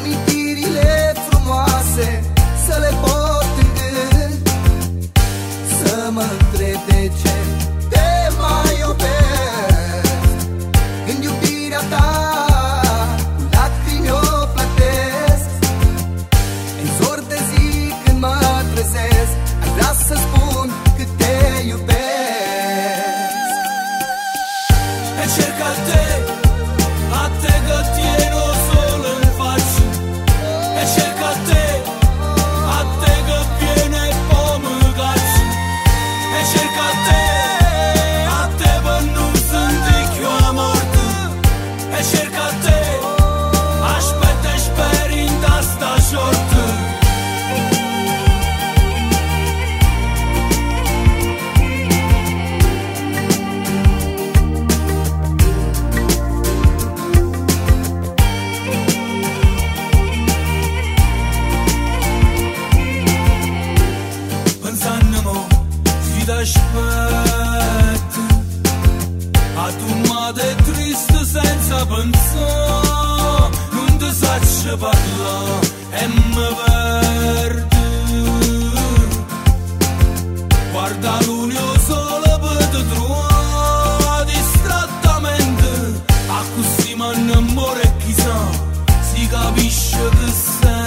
amintirile frumoase Să le pot în gând Să mă întreb de ce te mai iubesc. Când iubirea ta cu lacrimi o plătesc. În zor de zi când mă trezesc Aș vrea să spun cât te iubesc. Încerc a te, a te gătie A tu madre triste senza pensare Non ti saccia parlare e mi perdi Guarda l'unio solo per te trova Distrattamente A così ma non muore chissà Si capisce che sei